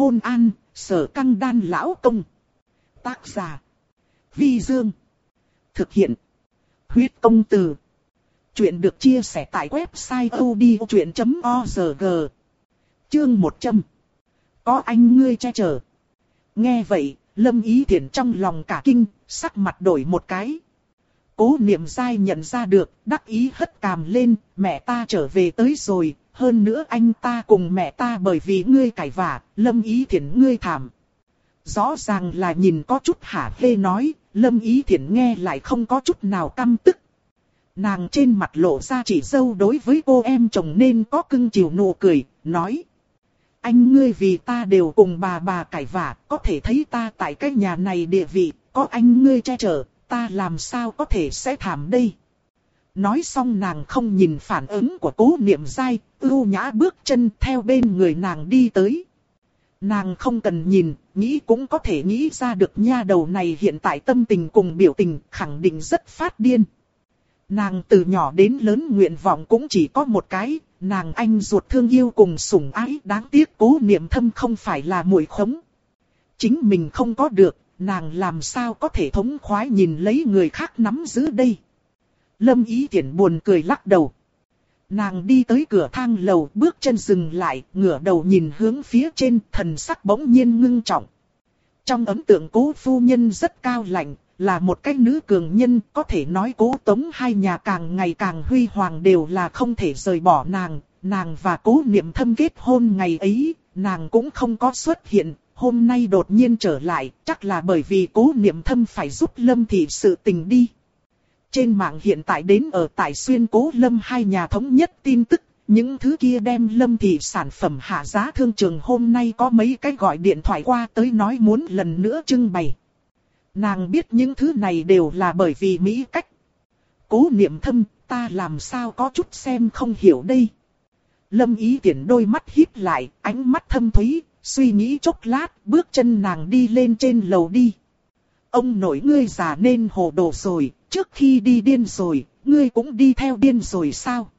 Hôn an, sở căng đan lão công. Tác giả. Vi Dương. Thực hiện. Huyết công từ. Chuyện được chia sẻ tại website odchuyện.org. Chương 100. Có anh ngươi che chở. Nghe vậy, Lâm Ý Thiển trong lòng cả kinh, sắc mặt đổi một cái. Cố niệm dai nhận ra được, đắc ý hất cằm lên, mẹ ta trở về tới rồi, hơn nữa anh ta cùng mẹ ta bởi vì ngươi cải vả, Lâm Ý Thiển ngươi thảm. Rõ ràng là nhìn có chút hả hê nói, Lâm Ý Thiển nghe lại không có chút nào căm tức. Nàng trên mặt lộ ra chỉ dâu đối với cô em chồng nên có cưng chiều nụ cười, nói. Anh ngươi vì ta đều cùng bà bà cải vả, có thể thấy ta tại cái nhà này địa vị, có anh ngươi che chở, ta làm sao có thể sẽ thảm đây. Nói xong nàng không nhìn phản ứng của cố niệm dai, ưu nhã bước chân theo bên người nàng đi tới. Nàng không cần nhìn, nghĩ cũng có thể nghĩ ra được nha đầu này hiện tại tâm tình cùng biểu tình khẳng định rất phát điên. Nàng từ nhỏ đến lớn nguyện vọng cũng chỉ có một cái, nàng anh ruột thương yêu cùng sủng ái đáng tiếc cố niệm thâm không phải là muội khống. Chính mình không có được, nàng làm sao có thể thống khoái nhìn lấy người khác nắm giữ đây. Lâm ý tiện buồn cười lắc đầu. Nàng đi tới cửa thang lầu bước chân dừng lại, ngửa đầu nhìn hướng phía trên thần sắc bỗng nhiên ngưng trọng. Trong ấn tượng cố phu nhân rất cao lạnh, là một cái nữ cường nhân, có thể nói cố tống hai nhà càng ngày càng huy hoàng đều là không thể rời bỏ nàng, nàng và cố niệm thâm kết hôn ngày ấy, nàng cũng không có xuất hiện, hôm nay đột nhiên trở lại, chắc là bởi vì cố niệm thâm phải giúp lâm thị sự tình đi. Trên mạng hiện tại đến ở tại xuyên cố lâm hai nhà thống nhất tin tức, những thứ kia đem lâm thị sản phẩm hạ giá thương trường hôm nay có mấy cái gọi điện thoại qua tới nói muốn lần nữa trưng bày. Nàng biết những thứ này đều là bởi vì Mỹ cách. Cố niệm thâm, ta làm sao có chút xem không hiểu đây. Lâm ý tiện đôi mắt híp lại, ánh mắt thâm thúy, suy nghĩ chốc lát, bước chân nàng đi lên trên lầu đi. Ông nội ngươi già nên hồ đồ rồi, trước khi đi điên rồi, ngươi cũng đi theo điên rồi sao?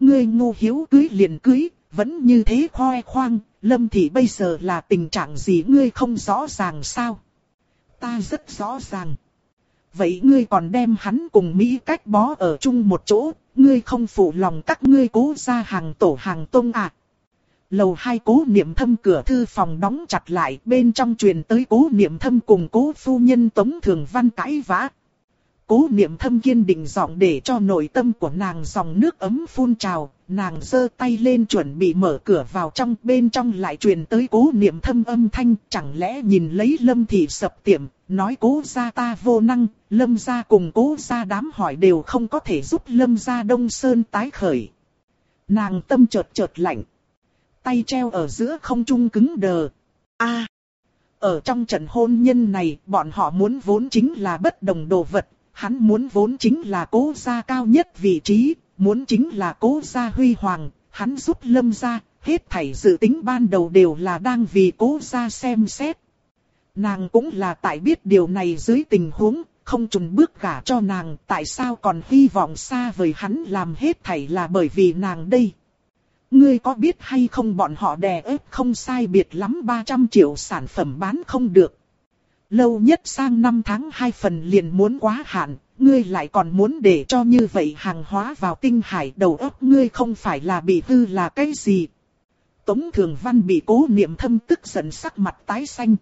Ngươi ngu hiếu cưới liền cưới, vẫn như thế khoe khoang, lâm thị bây giờ là tình trạng gì ngươi không rõ ràng sao? Ta rất rõ ràng. Vậy ngươi còn đem hắn cùng Mỹ cách bó ở chung một chỗ, ngươi không phụ lòng các ngươi cố ra hàng tổ hàng tông à? Lầu hai cố niệm thâm cửa thư phòng đóng chặt lại bên trong truyền tới cố niệm thâm cùng cố phu nhân tống thường văn cãi vã. Cố niệm thâm kiên định giọng để cho nội tâm của nàng dòng nước ấm phun trào, nàng giơ tay lên chuẩn bị mở cửa vào trong, bên trong lại truyền tới cố niệm thâm âm thanh, chẳng lẽ nhìn lấy lâm thị sập tiệm, nói cố gia ta vô năng, lâm gia cùng cố gia đám hỏi đều không có thể giúp lâm gia đông sơn tái khởi. Nàng tâm chợt chợt lạnh tay treo ở giữa không trung cứng đờ. A, ở trong trận hôn nhân này, bọn họ muốn vốn chính là bất đồng đồ vật, hắn muốn vốn chính là cố gia cao nhất vị trí, muốn chính là cố gia huy hoàng, hắn giúp lâm gia, hết thảy dự tính ban đầu đều là đang vì cố gia xem xét. Nàng cũng là tại biết điều này dưới tình huống, không trùng bước cả cho nàng, tại sao còn hy vọng xa vời hắn làm hết thảy là bởi vì nàng đây. Ngươi có biết hay không bọn họ đè ép không sai biệt lắm 300 triệu sản phẩm bán không được. Lâu nhất sang năm tháng hai phần liền muốn quá hạn, ngươi lại còn muốn để cho như vậy hàng hóa vào tinh hải đầu óc ngươi không phải là bị hư là cái gì. Tống Thường Văn bị cố niệm thâm tức giận sắc mặt tái xanh.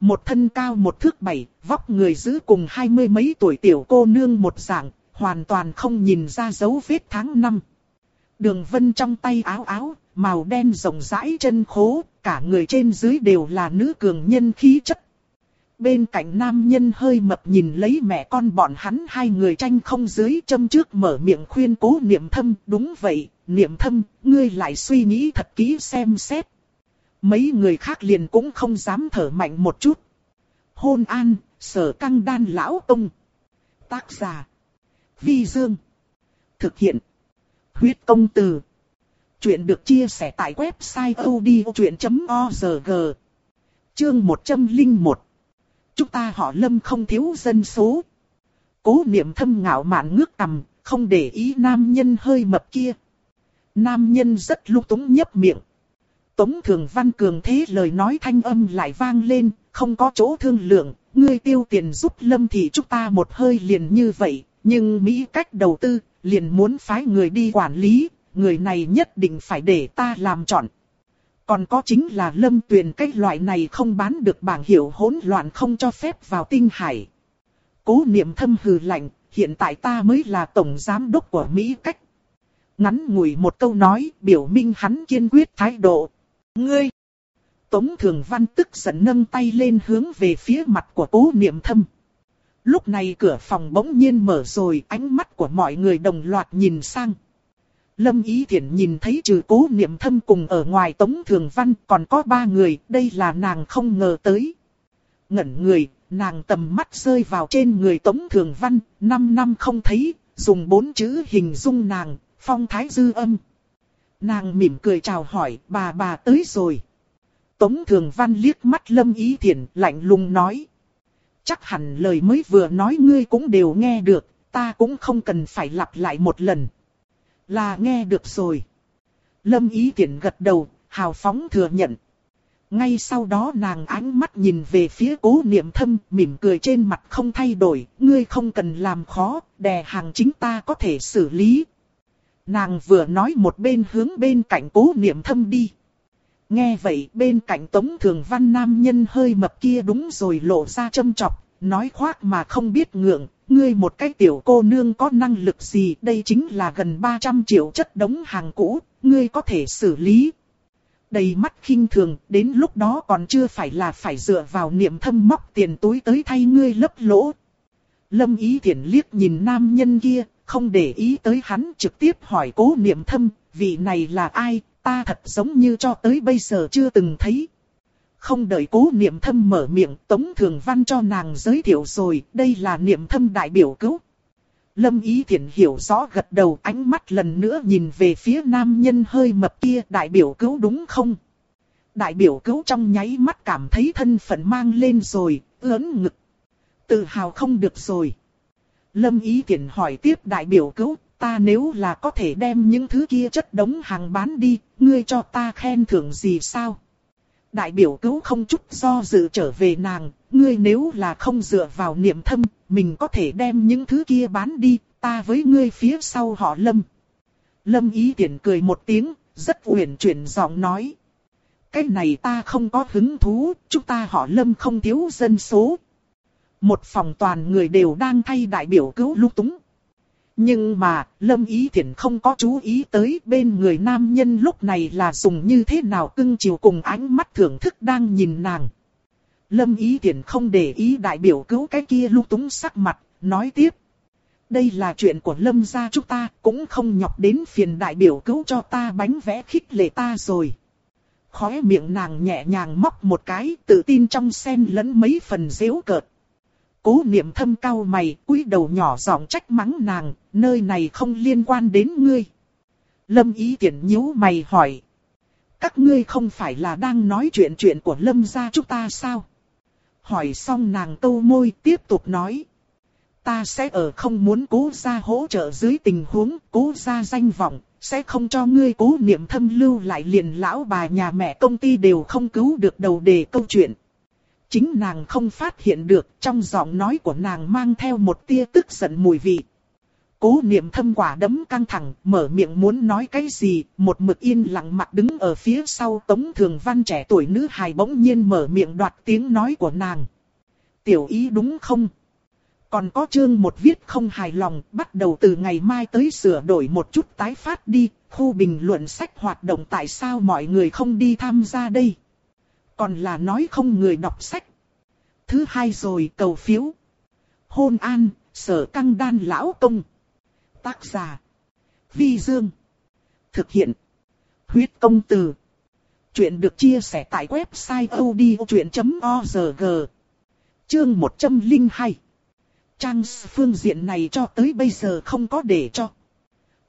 Một thân cao một thước bảy, vóc người giữ cùng hai mươi mấy tuổi tiểu cô nương một dạng, hoàn toàn không nhìn ra dấu vết tháng năm. Đường vân trong tay áo áo, màu đen rộng rãi chân khố, cả người trên dưới đều là nữ cường nhân khí chất. Bên cạnh nam nhân hơi mập nhìn lấy mẹ con bọn hắn hai người tranh không dưới châm trước mở miệng khuyên cố niệm thâm. Đúng vậy, niệm thâm, ngươi lại suy nghĩ thật kỹ xem xét. Mấy người khác liền cũng không dám thở mạnh một chút. Hôn an, sở căng đan lão ông. Tác giả. Vi Dương. Thực hiện. Huyết công từ. Chuyện được chia sẻ tại website odchuyện.org. Chương 101. Chúng ta họ lâm không thiếu dân số. Cố niệm thâm ngạo mạn ngước tầm, không để ý nam nhân hơi mập kia. Nam nhân rất lúc túng nhấp miệng. Tống Thường Văn cường thế lời nói thanh âm lại vang lên, không có chỗ thương lượng, ngươi tiêu tiền giúp Lâm thì chúng ta một hơi liền như vậy, nhưng Mỹ cách đầu tư, liền muốn phái người đi quản lý, người này nhất định phải để ta làm chọn. Còn có chính là Lâm Tuyền cái loại này không bán được bảng hiệu hỗn loạn không cho phép vào tinh hải. Cố niệm thâm hừ lạnh, hiện tại ta mới là tổng giám đốc của Mỹ cách. Ngắn ngủi một câu nói, biểu minh hắn kiên quyết thái độ. Ngươi! Tống Thường Văn tức giận nâng tay lên hướng về phía mặt của cố niệm thâm. Lúc này cửa phòng bỗng nhiên mở rồi, ánh mắt của mọi người đồng loạt nhìn sang. Lâm Ý Thiển nhìn thấy trừ cố niệm thâm cùng ở ngoài Tống Thường Văn còn có ba người, đây là nàng không ngờ tới. Ngẩn người, nàng tầm mắt rơi vào trên người Tống Thường Văn, năm năm không thấy, dùng bốn chữ hình dung nàng, phong thái dư âm. Nàng mỉm cười chào hỏi, bà bà tới rồi. Tống Thường Văn liếc mắt Lâm Ý Thiển, lạnh lùng nói. Chắc hẳn lời mới vừa nói ngươi cũng đều nghe được, ta cũng không cần phải lặp lại một lần. Là nghe được rồi. Lâm Ý Tiễn gật đầu, hào phóng thừa nhận. Ngay sau đó nàng ánh mắt nhìn về phía cố niệm thâm, mỉm cười trên mặt không thay đổi, ngươi không cần làm khó, đè hàng chính ta có thể xử lý. Nàng vừa nói một bên hướng bên cạnh cố niệm thâm đi. Nghe vậy bên cạnh tống thường văn nam nhân hơi mập kia đúng rồi lộ ra châm chọc, nói khoác mà không biết ngượng, ngươi một cái tiểu cô nương có năng lực gì, đây chính là gần 300 triệu chất đống hàng cũ, ngươi có thể xử lý. Đầy mắt khinh thường, đến lúc đó còn chưa phải là phải dựa vào niệm thâm móc tiền túi tới thay ngươi lấp lỗ. Lâm ý thiện liếc nhìn nam nhân kia, không để ý tới hắn trực tiếp hỏi cố niệm thâm, vị này là ai, ta thật giống như cho tới bây giờ chưa từng thấy. Không đợi cố niệm thâm mở miệng, Tống Thường Văn cho nàng giới thiệu rồi, đây là niệm thâm đại biểu cứu. Lâm Ý Thiển hiểu rõ gật đầu ánh mắt lần nữa nhìn về phía nam nhân hơi mập kia đại biểu cứu đúng không? Đại biểu cứu trong nháy mắt cảm thấy thân phận mang lên rồi, lớn ngực. Tự hào không được rồi. Lâm Ý Thiển hỏi tiếp đại biểu cứu, ta nếu là có thể đem những thứ kia chất đống hàng bán đi, ngươi cho ta khen thưởng gì sao? Đại biểu cứu không chút do dự trở về nàng, ngươi nếu là không dựa vào niệm thâm, mình có thể đem những thứ kia bán đi, ta với ngươi phía sau họ Lâm. Lâm ý tiện cười một tiếng, rất uyển chuyển giọng nói. Cái này ta không có hứng thú, chúng ta họ Lâm không thiếu dân số. Một phòng toàn người đều đang thay đại biểu cứu lúc túng. Nhưng mà, Lâm Ý Thiển không có chú ý tới bên người nam nhân lúc này là dùng như thế nào cưng chiều cùng ánh mắt thưởng thức đang nhìn nàng. Lâm Ý Thiển không để ý đại biểu cứu cái kia lúc túng sắc mặt, nói tiếp. Đây là chuyện của Lâm gia chúng ta, cũng không nhọc đến phiền đại biểu cứu cho ta bánh vẽ khích lệ ta rồi. Khóe miệng nàng nhẹ nhàng móc một cái, tự tin trong sen lẫn mấy phần dễu cợt. Cố niệm thâm cao mày, cúi đầu nhỏ giọng trách mắng nàng, nơi này không liên quan đến ngươi. Lâm ý tiện nhíu mày hỏi. Các ngươi không phải là đang nói chuyện chuyện của Lâm gia chúng ta sao? Hỏi xong nàng câu môi tiếp tục nói. Ta sẽ ở không muốn cố gia hỗ trợ dưới tình huống cố gia danh vọng, sẽ không cho ngươi cố niệm thâm lưu lại liền lão bà nhà mẹ công ty đều không cứu được đầu đề câu chuyện. Chính nàng không phát hiện được trong giọng nói của nàng mang theo một tia tức giận mùi vị. Cố niệm thâm quả đấm căng thẳng, mở miệng muốn nói cái gì, một mực yên lặng mặt đứng ở phía sau tống thường văn trẻ tuổi nữ hài bỗng nhiên mở miệng đoạt tiếng nói của nàng. Tiểu ý đúng không? Còn có chương một viết không hài lòng, bắt đầu từ ngày mai tới sửa đổi một chút tái phát đi, khu bình luận sách hoạt động tại sao mọi người không đi tham gia đây? Còn là nói không người đọc sách. Thứ hai rồi cầu phiếu. Hôn an, sở căng đan lão công. Tác giả. Vi Dương. Thực hiện. Huyết công từ. Chuyện được chia sẻ tại website odchuyện.org. Chương 102. Trang phương diện này cho tới bây giờ không có để cho.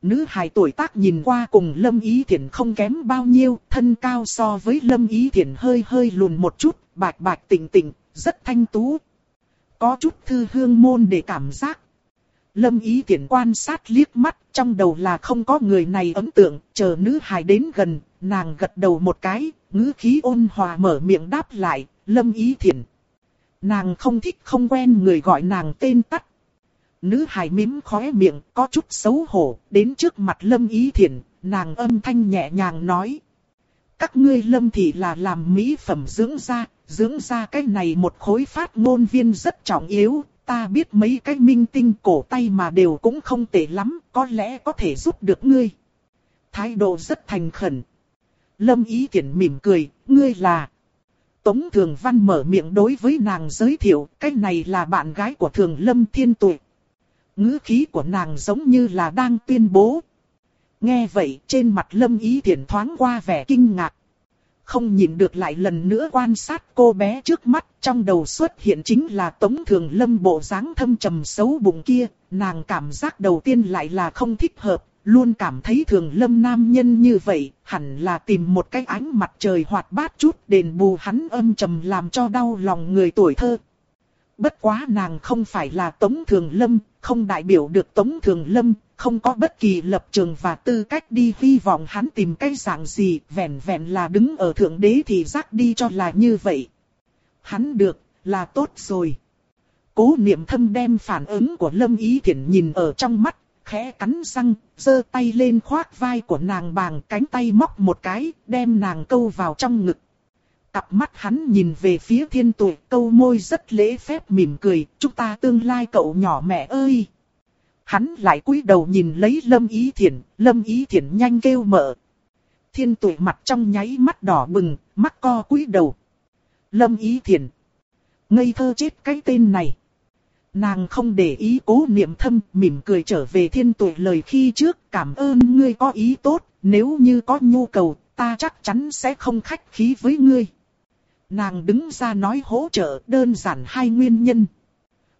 Nữ hài tuổi tác nhìn qua cùng Lâm Ý Thiển không kém bao nhiêu, thân cao so với Lâm Ý Thiển hơi hơi lùn một chút, bạch bạch tỉnh tỉnh, rất thanh tú. Có chút thư hương môn để cảm giác. Lâm Ý Thiển quan sát liếc mắt, trong đầu là không có người này ấn tượng, chờ nữ hài đến gần, nàng gật đầu một cái, ngữ khí ôn hòa mở miệng đáp lại, Lâm Ý Thiển. Nàng không thích không quen người gọi nàng tên tắt. Nữ hài mím khóe miệng, có chút xấu hổ, đến trước mặt Lâm Ý Thiển, nàng âm thanh nhẹ nhàng nói. Các ngươi Lâm Thị là làm mỹ phẩm dưỡng da, dưỡng da cái này một khối phát ngôn viên rất trọng yếu, ta biết mấy cái minh tinh cổ tay mà đều cũng không tệ lắm, có lẽ có thể giúp được ngươi. Thái độ rất thành khẩn. Lâm Ý Thiển mỉm cười, ngươi là... Tống Thường Văn mở miệng đối với nàng giới thiệu, cái này là bạn gái của Thường Lâm Thiên Tuệ ngữ khí của nàng giống như là đang tuyên bố. Nghe vậy, trên mặt Lâm Ý thiện thoáng qua vẻ kinh ngạc không nhìn được lại lần nữa quan sát cô bé trước mắt, trong đầu xuất hiện chính là Tống Thường Lâm bộ dáng thâm trầm xấu bụng kia, nàng cảm giác đầu tiên lại là không thích hợp, luôn cảm thấy Thường Lâm nam nhân như vậy, hẳn là tìm một cái ánh mặt trời hoạt bát chút đền bù hắn âm trầm làm cho đau lòng người tuổi thơ. Bất quá nàng không phải là Tống Thường Lâm, không đại biểu được Tống Thường Lâm, không có bất kỳ lập trường và tư cách đi hy vọng hắn tìm cái dạng gì, vẹn vẹn là đứng ở thượng đế thì rắc đi cho là như vậy. Hắn được, là tốt rồi. Cố niệm thâm đem phản ứng của Lâm Ý Thiển nhìn ở trong mắt, khẽ cắn răng, giơ tay lên khoác vai của nàng bằng cánh tay móc một cái, đem nàng câu vào trong ngực. Cặp mắt hắn nhìn về phía thiên tuệ, câu môi rất lễ phép mỉm cười, chúng ta tương lai cậu nhỏ mẹ ơi. Hắn lại cúi đầu nhìn lấy Lâm Ý Thiển, Lâm Ý Thiển nhanh kêu mở. Thiên tuệ mặt trong nháy mắt đỏ bừng, mắt co cúi đầu. Lâm Ý Thiển. Ngây thơ chết cái tên này. Nàng không để ý cố niệm thâm, mỉm cười trở về thiên tuệ lời khi trước, cảm ơn ngươi có ý tốt, nếu như có nhu cầu, ta chắc chắn sẽ không khách khí với ngươi. Nàng đứng ra nói hỗ trợ đơn giản hai nguyên nhân.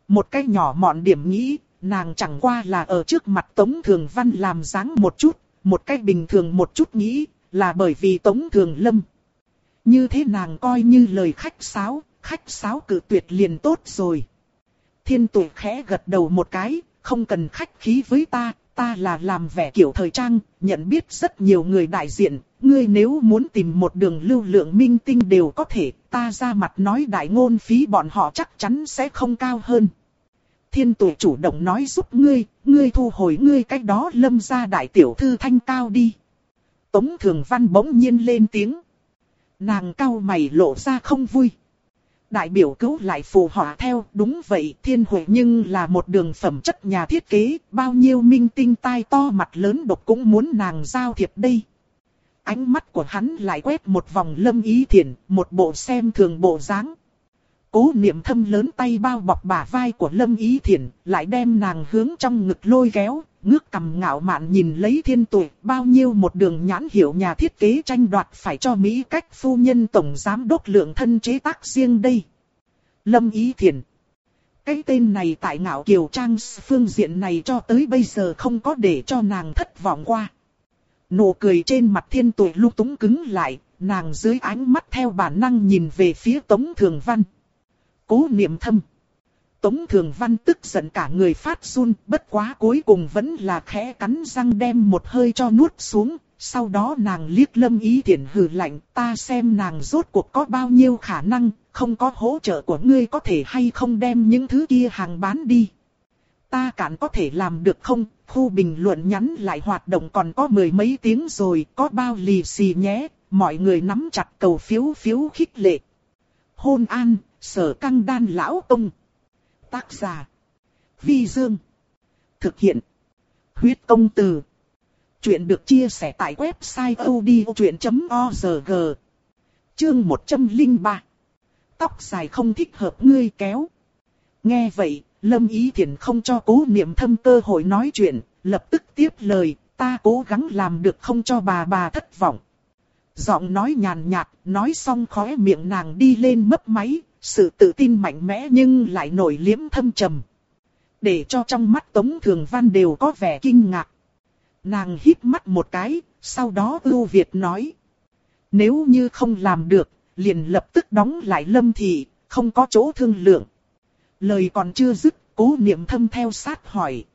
Một cái nhỏ mọn điểm nghĩ, nàng chẳng qua là ở trước mặt Tống Thường Văn làm dáng một chút, một cách bình thường một chút nghĩ, là bởi vì Tống Thường Lâm. Như thế nàng coi như lời khách sáo, khách sáo cử tuyệt liền tốt rồi. Thiên tụ khẽ gật đầu một cái, không cần khách khí với ta, ta là làm vẻ kiểu thời trang, nhận biết rất nhiều người đại diện, ngươi nếu muốn tìm một đường lưu lượng minh tinh đều có thể, ta ra mặt nói đại ngôn phí bọn họ chắc chắn sẽ không cao hơn thiên tuệ chủ động nói giúp ngươi, ngươi thu hồi ngươi cách đó lâm ra đại tiểu thư thanh cao đi. Tống thường văn bỗng nhiên lên tiếng. Nàng cao mày lộ ra không vui. Đại biểu cứu lại phù họa theo, đúng vậy, thiên huệ nhưng là một đường phẩm chất nhà thiết kế, bao nhiêu minh tinh tai to mặt lớn độc cũng muốn nàng giao thiệp đây. Ánh mắt của hắn lại quét một vòng lâm ý thiền, một bộ xem thường bộ dáng. Cố niệm thâm lớn tay bao bọc bả vai của Lâm Ý Thiển, lại đem nàng hướng trong ngực lôi kéo, ngước cầm ngạo mạn nhìn lấy thiên tuệ, bao nhiêu một đường nhãn hiệu nhà thiết kế tranh đoạt phải cho Mỹ cách phu nhân tổng giám đốc lượng thân chế tác riêng đây. Lâm Ý Thiển Cái tên này tại ngạo kiều trang phương diện này cho tới bây giờ không có để cho nàng thất vọng qua. Nụ cười trên mặt thiên tuệ lúc túng cứng lại, nàng dưới ánh mắt theo bản năng nhìn về phía Tống Thường Văn cố niệm thâm. Tống Thường Văn tức giận cả người phát run, bất quá cuối cùng vẫn là khẽ cắn răng đem một hơi cho nuốt xuống. Sau đó nàng liếc lâm ý tiện hừ lạnh, ta xem nàng rốt cuộc có bao nhiêu khả năng, không có hỗ trợ của ngươi có thể hay không đem những thứ kia hàng bán đi. Ta cản có thể làm được không, khu bình luận nhắn lại hoạt động còn có mười mấy tiếng rồi, có bao lì xì nhé, mọi người nắm chặt cầu phiếu phiếu khích lệ. Hôn an, Sở căng đan lão ông. Tác giả. Vi Dương. Thực hiện. Huyết công từ. Chuyện được chia sẻ tại website odchuyện.org. Chương 103. Tóc dài không thích hợp ngươi kéo. Nghe vậy, Lâm Ý Thiển không cho cố niệm thâm cơ hội nói chuyện, lập tức tiếp lời, ta cố gắng làm được không cho bà bà thất vọng. Giọng nói nhàn nhạt, nói xong khóe miệng nàng đi lên mấp máy, sự tự tin mạnh mẽ nhưng lại nổi liếm thâm trầm. Để cho trong mắt Tống Thường Văn đều có vẻ kinh ngạc. Nàng hít mắt một cái, sau đó ưu Việt nói. Nếu như không làm được, liền lập tức đóng lại lâm thị, không có chỗ thương lượng. Lời còn chưa dứt, cố niệm thâm theo sát hỏi.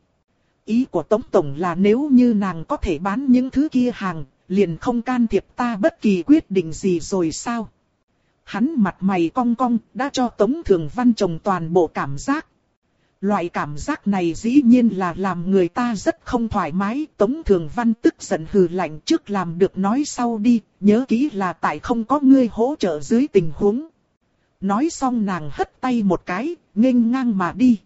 Ý của Tống Tổng là nếu như nàng có thể bán những thứ kia hàng, liền không can thiệp ta bất kỳ quyết định gì rồi sao? Hắn mặt mày cong cong, đã cho Tống Thường Văn trồng toàn bộ cảm giác. Loại cảm giác này dĩ nhiên là làm người ta rất không thoải mái. Tống Thường Văn tức giận hừ lạnh trước làm được nói sau đi, nhớ kỹ là tại không có ngươi hỗ trợ dưới tình huống. Nói xong nàng hất tay một cái, nghênh ngang mà đi.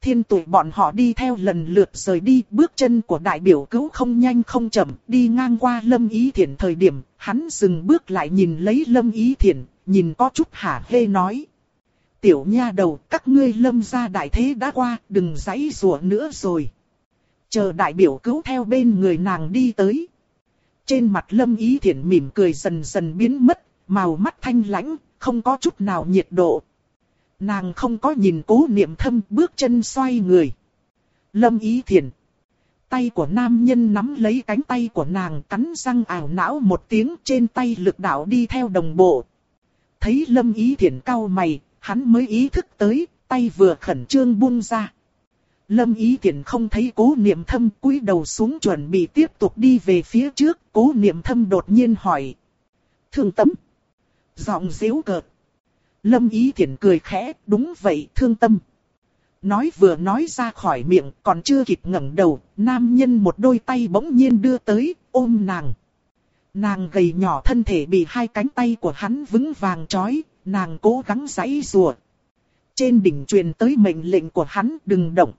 Thiên tụ bọn họ đi theo lần lượt rời đi, bước chân của đại biểu cứu không nhanh không chậm, đi ngang qua Lâm Ý Thiển thời điểm, hắn dừng bước lại nhìn lấy Lâm Ý Thiển, nhìn có chút hả hê nói. Tiểu nha đầu, các ngươi lâm gia đại thế đã qua, đừng giãy rủa nữa rồi. Chờ đại biểu cứu theo bên người nàng đi tới. Trên mặt lâm ý thiện mỉm cười dần dần biến mất, màu mắt thanh lãnh, không có chút nào nhiệt độ. Nàng không có nhìn cố niệm thâm bước chân xoay người. Lâm ý thiền. Tay của nam nhân nắm lấy cánh tay của nàng cắn răng ảo não một tiếng trên tay lực đạo đi theo đồng bộ. Thấy lâm ý thiền cau mày, hắn mới ý thức tới, tay vừa khẩn trương buông ra. Lâm ý thiền không thấy cố niệm thâm cúi đầu xuống chuẩn bị tiếp tục đi về phía trước, cố niệm thâm đột nhiên hỏi. Thương tấm. Giọng díu cợt. Lâm ý thiện cười khẽ, đúng vậy, thương tâm. Nói vừa nói ra khỏi miệng, còn chưa kịp ngẩng đầu, nam nhân một đôi tay bỗng nhiên đưa tới, ôm nàng. Nàng gầy nhỏ thân thể bị hai cánh tay của hắn vững vàng trói, nàng cố gắng giãy rùa. Trên đỉnh truyền tới mệnh lệnh của hắn đừng động.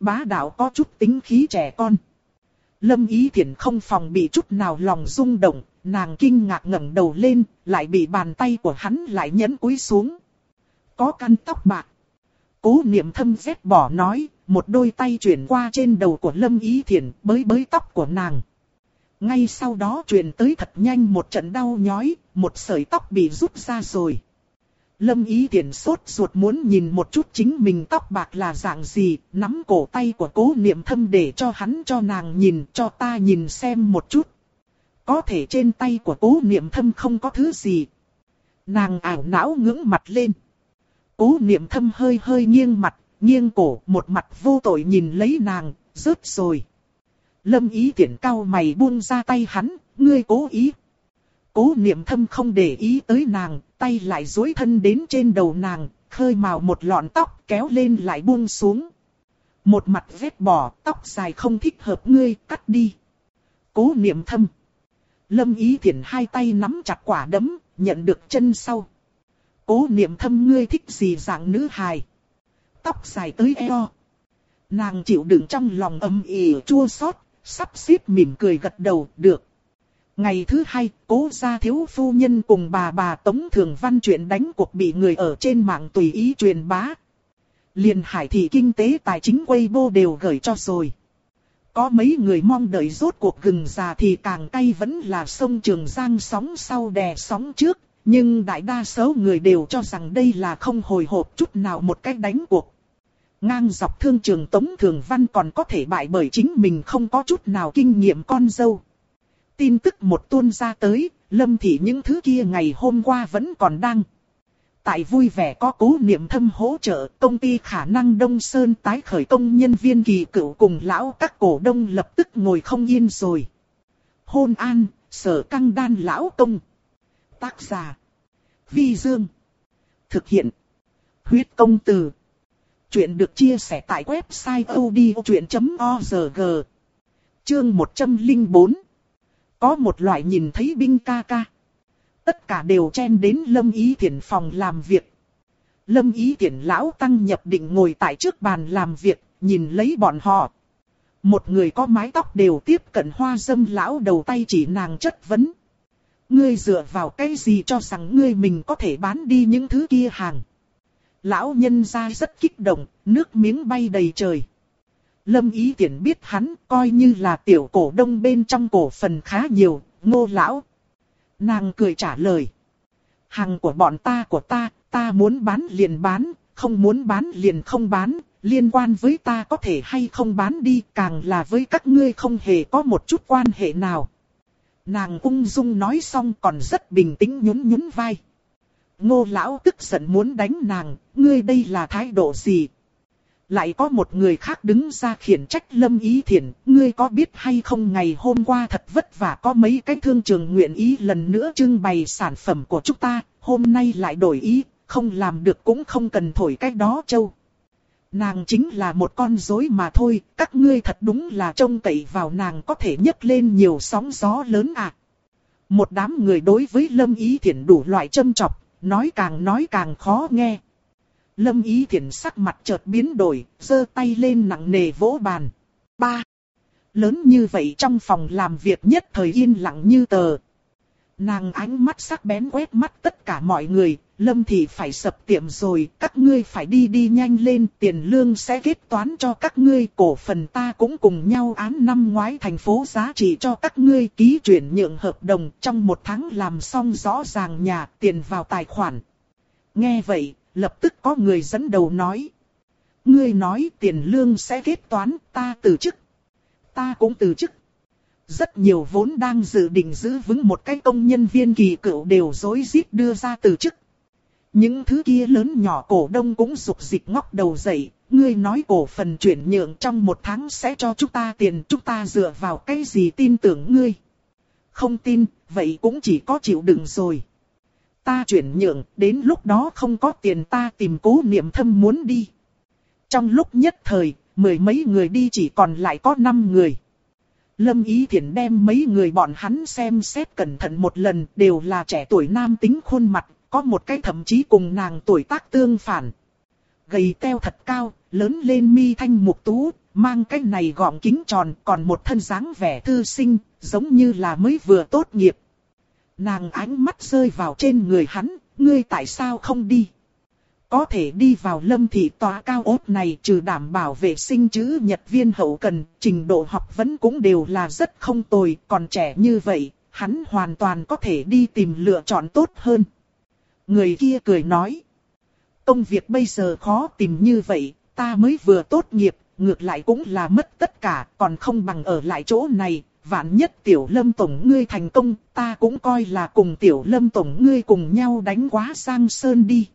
Bá đạo có chút tính khí trẻ con. Lâm Ý Thiển không phòng bị chút nào lòng rung động, nàng kinh ngạc ngẩng đầu lên, lại bị bàn tay của hắn lại nhấn cúi xuống. Có căn tóc bạc. Cố niệm thâm vết bỏ nói, một đôi tay chuyển qua trên đầu của Lâm Ý Thiển, bới bới tóc của nàng. Ngay sau đó truyền tới thật nhanh một trận đau nhói, một sợi tóc bị rút ra rồi. Lâm ý tiện sốt ruột muốn nhìn một chút chính mình tóc bạc là dạng gì, nắm cổ tay của cố niệm thâm để cho hắn cho nàng nhìn, cho ta nhìn xem một chút. Có thể trên tay của cố niệm thâm không có thứ gì. Nàng ảo não ngưỡng mặt lên. Cố niệm thâm hơi hơi nghiêng mặt, nghiêng cổ, một mặt vô tội nhìn lấy nàng, rớt rồi. Lâm ý tiện cao mày buông ra tay hắn, ngươi cố ý. Cố niệm thâm không để ý tới nàng, tay lại duỗi thân đến trên đầu nàng, khơi màu một lọn tóc kéo lên lại buông xuống. Một mặt vết bỏ, tóc dài không thích hợp ngươi, cắt đi. Cố niệm thâm. Lâm ý thiện hai tay nắm chặt quả đấm, nhận được chân sau. Cố niệm thâm ngươi thích gì dạng nữ hài. Tóc dài tới eo. Nàng chịu đựng trong lòng âm ỉ chua xót, sắp xếp mỉm cười gật đầu, được. Ngày thứ hai, cố gia thiếu phu nhân cùng bà bà Tống Thường Văn chuyện đánh cuộc bị người ở trên mạng tùy ý truyền bá. Liền hải thị kinh tế tài chính Weibo đều gửi cho rồi. Có mấy người mong đợi rốt cuộc gừng già thì càng cay vẫn là sông Trường Giang sóng sau đè sóng trước. Nhưng đại đa số người đều cho rằng đây là không hồi hộp chút nào một cách đánh cuộc. Ngang dọc thương trường Tống Thường Văn còn có thể bại bởi chính mình không có chút nào kinh nghiệm con dâu. Tin tức một tuôn ra tới, Lâm Thị những thứ kia ngày hôm qua vẫn còn đang. Tại vui vẻ có cố niệm thâm hỗ trợ, công ty khả năng Đông Sơn tái khởi công nhân viên kỳ cựu cùng lão các cổ đông lập tức ngồi không yên rồi. Hôn an, sở căng đan lão công. Tác giả. Vi Dương. Thực hiện. Huyết công từ. Chuyện được chia sẻ tại website odchuyện.org. Chương 104 có một loại nhìn thấy binh ca ca. Tất cả đều chen đến Lâm Ý Thiển phòng làm việc. Lâm Ý Thiển lão tăng nhập định ngồi tại trước bàn làm việc, nhìn lấy bọn họ. Một người có mái tóc đều tiếp cận hoa dâm lão đầu tay chỉ nàng chất vấn. Ngươi dựa vào cái gì cho rằng ngươi mình có thể bán đi những thứ kia hàng. Lão nhân ra rất kích động, nước miếng bay đầy trời. Lâm Ý Tiễn biết hắn coi như là tiểu cổ đông bên trong cổ phần khá nhiều, ngô lão. Nàng cười trả lời. Hàng của bọn ta của ta, ta muốn bán liền bán, không muốn bán liền không bán, liên quan với ta có thể hay không bán đi, càng là với các ngươi không hề có một chút quan hệ nào. Nàng ung dung nói xong còn rất bình tĩnh nhún nhún vai. Ngô lão tức giận muốn đánh nàng, ngươi đây là thái độ gì? Lại có một người khác đứng ra khiển trách Lâm Ý Thiển, ngươi có biết hay không ngày hôm qua thật vất vả có mấy cái thương trường nguyện ý lần nữa trưng bày sản phẩm của chúng ta, hôm nay lại đổi ý, không làm được cũng không cần thổi cách đó châu. Nàng chính là một con rối mà thôi, các ngươi thật đúng là trông cậy vào nàng có thể nhấc lên nhiều sóng gió lớn à. Một đám người đối với Lâm Ý Thiển đủ loại châm chọc, nói càng nói càng khó nghe. Lâm Ý Thiển sắc mặt chợt biến đổi, giơ tay lên nặng nề vỗ bàn. Ba. Lớn như vậy trong phòng làm việc nhất thời yên lặng như tờ. Nàng ánh mắt sắc bén quét mắt tất cả mọi người, Lâm thì phải sập tiệm rồi, các ngươi phải đi đi nhanh lên, tiền lương sẽ kết toán cho các ngươi, cổ phần ta cũng cùng nhau án năm ngoái thành phố giá trị cho các ngươi ký chuyển nhượng hợp đồng, trong một tháng làm xong rõ ràng nhà, tiền vào tài khoản. Nghe vậy, lập tức có người dẫn đầu nói. Ngươi nói tiền lương sẽ kết toán, ta từ chức. Ta cũng từ chức. Rất nhiều vốn đang dự định giữ vững một cái công nhân viên kỳ cựu đều dối rít đưa ra từ chức. Những thứ kia lớn nhỏ cổ đông cũng rục dịch ngóc đầu dậy, ngươi nói cổ phần chuyển nhượng trong một tháng sẽ cho chúng ta tiền, chúng ta dựa vào cái gì tin tưởng ngươi. Không tin, vậy cũng chỉ có chịu đựng rồi. Ta chuyển nhượng, đến lúc đó không có tiền ta tìm cố niệm thâm muốn đi. Trong lúc nhất thời, mười mấy người đi chỉ còn lại có năm người. Lâm Ý Thiển đem mấy người bọn hắn xem xét cẩn thận một lần đều là trẻ tuổi nam tính khuôn mặt, có một cái thậm chí cùng nàng tuổi tác tương phản. Gầy teo thật cao, lớn lên mi thanh mục tú, mang cái này gọng kính tròn còn một thân dáng vẻ thư sinh, giống như là mới vừa tốt nghiệp. Nàng ánh mắt rơi vào trên người hắn, ngươi tại sao không đi? Có thể đi vào lâm thị tòa cao ốt này trừ đảm bảo vệ sinh chữ nhật viên hậu cần, trình độ học vấn cũng đều là rất không tồi, còn trẻ như vậy, hắn hoàn toàn có thể đi tìm lựa chọn tốt hơn. Người kia cười nói, công việc bây giờ khó tìm như vậy, ta mới vừa tốt nghiệp, ngược lại cũng là mất tất cả, còn không bằng ở lại chỗ này, vạn nhất tiểu lâm tổng ngươi thành công, ta cũng coi là cùng tiểu lâm tổng ngươi cùng nhau đánh quá sang sơn đi.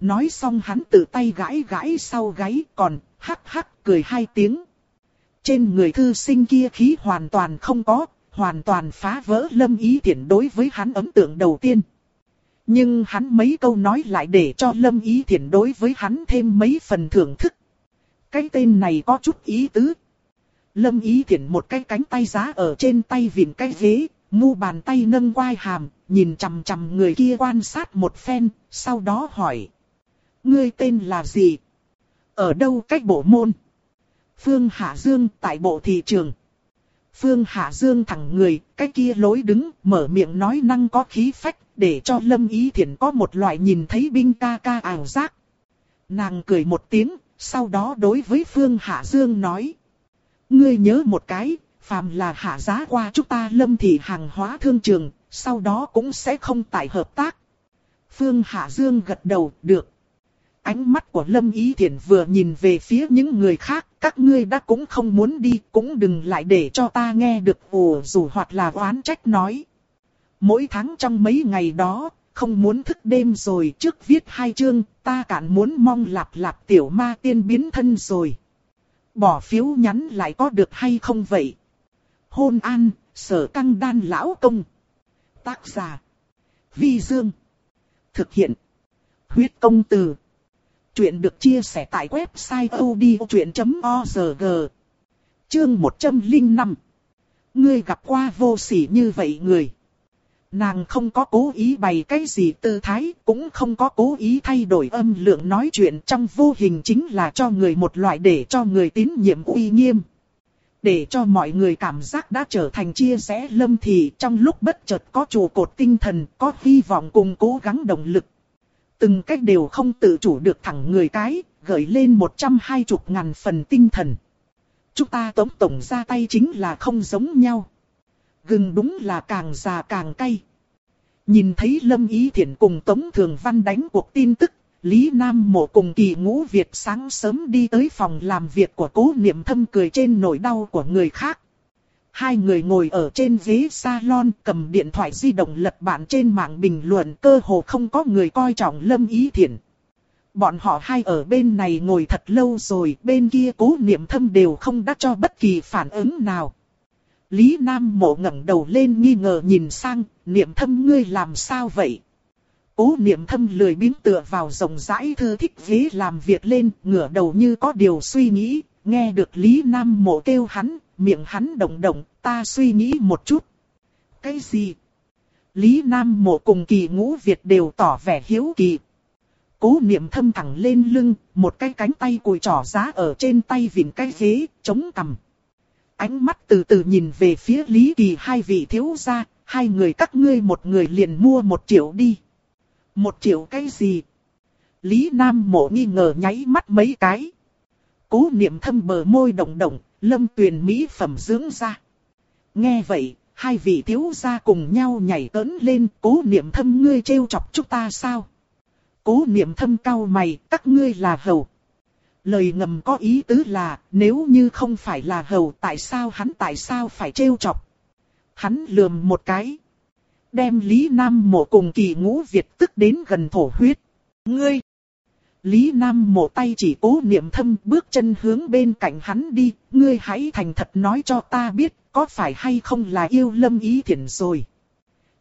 Nói xong hắn tự tay gãi gãi sau gáy còn hắc hắc cười hai tiếng. Trên người thư sinh kia khí hoàn toàn không có, hoàn toàn phá vỡ lâm ý thiện đối với hắn ấn tượng đầu tiên. Nhưng hắn mấy câu nói lại để cho lâm ý thiện đối với hắn thêm mấy phần thưởng thức. Cái tên này có chút ý tứ. Lâm ý thiển một cái cánh tay giá ở trên tay vịn cái ghế, mu bàn tay nâng quai hàm, nhìn chằm chằm người kia quan sát một phen, sau đó hỏi. Ngươi tên là gì? Ở đâu cách bộ môn? Phương Hạ Dương tại bộ thị trường. Phương Hạ Dương thẳng người, cái kia lối đứng, mở miệng nói năng có khí phách, để cho Lâm Ý Thiển có một loại nhìn thấy binh ca ca ảo giác. Nàng cười một tiếng, sau đó đối với Phương Hạ Dương nói. Ngươi nhớ một cái, phàm là hạ giá qua chúng ta lâm thị hàng hóa thương trường, sau đó cũng sẽ không tại hợp tác. Phương Hạ Dương gật đầu, được. Ánh mắt của Lâm Ý Thiển vừa nhìn về phía những người khác, các ngươi đã cũng không muốn đi, cũng đừng lại để cho ta nghe được ồ dù hoặc là oán trách nói. Mỗi tháng trong mấy ngày đó, không muốn thức đêm rồi trước viết hai chương, ta cản muốn mong lạp lạp tiểu ma tiên biến thân rồi. Bỏ phiếu nhắn lại có được hay không vậy? Hôn an, sở căng đan lão công. Tác giả. Vi Dương. Thực hiện. Huyết công từ. Chuyện được chia sẻ tại website odchuyện.org. Chương 105. Ngươi gặp qua vô sỉ như vậy người. Nàng không có cố ý bày cái gì tư thái, cũng không có cố ý thay đổi âm lượng nói chuyện trong vô hình chính là cho người một loại để cho người tín nhiệm uy nghiêm. Để cho mọi người cảm giác đã trở thành chia sẻ lâm thì trong lúc bất chợt có trụ cột tinh thần, có hy vọng cùng cố gắng động lực. Từng cách đều không tự chủ được thẳng người cái, gợi lên 120 ngàn phần tinh thần. Chúng ta tống tổng ra tay chính là không giống nhau gừng đúng là càng già càng cay. Nhìn thấy Lâm Ý Thiển cùng Tống Thường Văn đánh cuộc tin tức, Lý Nam Mộ cùng kỳ ngũ Việt sáng sớm đi tới phòng làm việc của cố niệm thâm cười trên nỗi đau của người khác. Hai người ngồi ở trên ghế salon cầm điện thoại di động lật bản trên mạng bình luận cơ hồ không có người coi trọng Lâm Ý Thiển. Bọn họ hai ở bên này ngồi thật lâu rồi, bên kia cố niệm thâm đều không đã cho bất kỳ phản ứng nào. Lý Nam Mộ ngẩng đầu lên nghi ngờ nhìn sang, niệm thâm ngươi làm sao vậy? Cố niệm thâm lười biếng tựa vào rồng rãi thư thích ghế làm việc lên, ngửa đầu như có điều suy nghĩ, nghe được Lý Nam Mộ kêu hắn, miệng hắn động động, ta suy nghĩ một chút. Cái gì? Lý Nam Mộ cùng kỳ ngũ Việt đều tỏ vẻ hiếu kỳ. Cố niệm thâm thẳng lên lưng, một cái cánh tay cùi trỏ giá ở trên tay vịn cái ghế, chống cằm. Ánh mắt từ từ nhìn về phía Lý Kỳ hai vị thiếu gia, hai người các ngươi một người liền mua một triệu đi. Một triệu cái gì? Lý Nam mộ nghi ngờ nháy mắt mấy cái. Cố niệm thâm bờ môi động động, lâm tuyền mỹ phẩm dưỡng ra. Nghe vậy, hai vị thiếu gia cùng nhau nhảy cỡn lên, cố niệm thâm ngươi trêu chọc chúng ta sao? Cố niệm thâm cao mày, các ngươi là hầu. Lời ngầm có ý tứ là, nếu như không phải là hầu tại sao hắn tại sao phải trêu chọc? Hắn lườm một cái. Đem Lý Nam mộ cùng kỳ ngũ Việt tức đến gần thổ huyết. Ngươi! Lý Nam mộ tay chỉ cố niệm thâm bước chân hướng bên cạnh hắn đi. Ngươi hãy thành thật nói cho ta biết, có phải hay không là yêu lâm ý thiện rồi.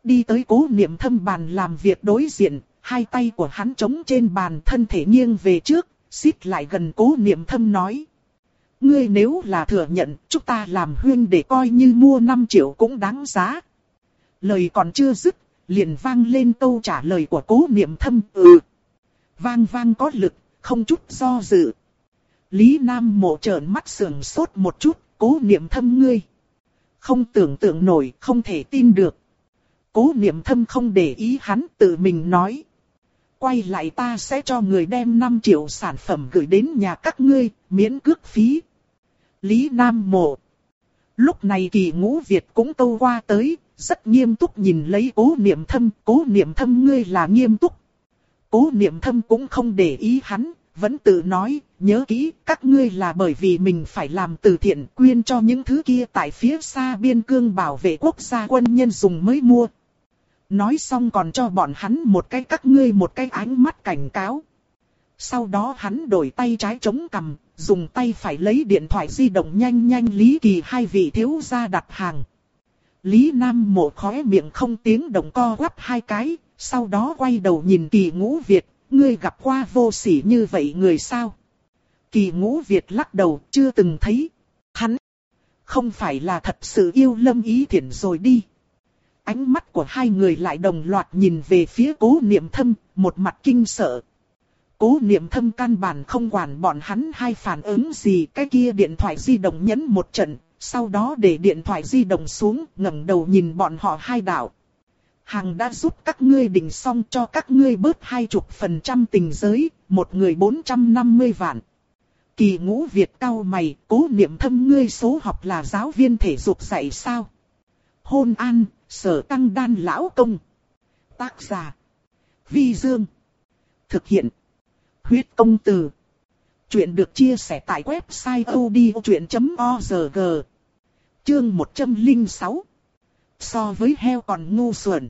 Đi tới cố niệm thâm bàn làm việc đối diện, hai tay của hắn chống trên bàn thân thể nghiêng về trước, xít lại gần cố niệm thâm nói. Ngươi nếu là thừa nhận, chúng ta làm huyên để coi như mua 5 triệu cũng đáng giá. Lời còn chưa dứt, liền vang lên câu trả lời của cố niệm thâm, ừ. Vang vang có lực, không chút do dự. Lý Nam mộ trợn mắt sườn sốt một chút, cố niệm thâm ngươi. Không tưởng tượng nổi, không thể tin được. Cố niệm thâm không để ý hắn tự mình nói. Quay lại ta sẽ cho người đem 5 triệu sản phẩm gửi đến nhà các ngươi, miễn cước phí. Lý Nam Mộ Lúc này kỳ ngũ Việt cũng câu qua tới, rất nghiêm túc nhìn lấy cố niệm thâm, cố niệm thâm ngươi là nghiêm túc. Cố niệm thâm cũng không để ý hắn, vẫn tự nói, nhớ kỹ, các ngươi là bởi vì mình phải làm từ thiện quyên cho những thứ kia tại phía xa biên cương bảo vệ quốc gia quân nhân dùng mới mua. Nói xong còn cho bọn hắn một cái các ngươi một cái ánh mắt cảnh cáo. Sau đó hắn đổi tay trái chống cằm, dùng tay phải lấy điện thoại di động nhanh nhanh Lý Kỳ hai vị thiếu gia đặt hàng. Lý Nam mộ khóe miệng không tiếng động co quắp hai cái, sau đó quay đầu nhìn kỳ ngũ Việt, ngươi gặp qua vô sỉ như vậy người sao? Kỳ ngũ Việt lắc đầu, chưa từng thấy. Hắn, không phải là thật sự yêu lâm ý thiện rồi đi. Ánh mắt của hai người lại đồng loạt nhìn về phía cố niệm thâm, một mặt kinh sợ. Cố niệm thâm căn bản không quản bọn hắn hai phản ứng gì, cái kia điện thoại di động nhấn một trận, sau đó để điện thoại di động xuống, ngẩng đầu nhìn bọn họ hai đạo. Hàng đã giúp các ngươi định xong cho các ngươi bớt hai chục phần trăm tình giới, một người 450 vạn. Kỳ ngũ Việt cao mày, cố niệm thâm ngươi số học là giáo viên thể dục dạy sao? Hôn an, sở tăng đan lão công. Tác giả. Vi Dương. Thực hiện. Huyết công từ. Chuyện được chia sẻ tại website odchuyện.org. Chương 106. So với heo còn ngu xuẩn.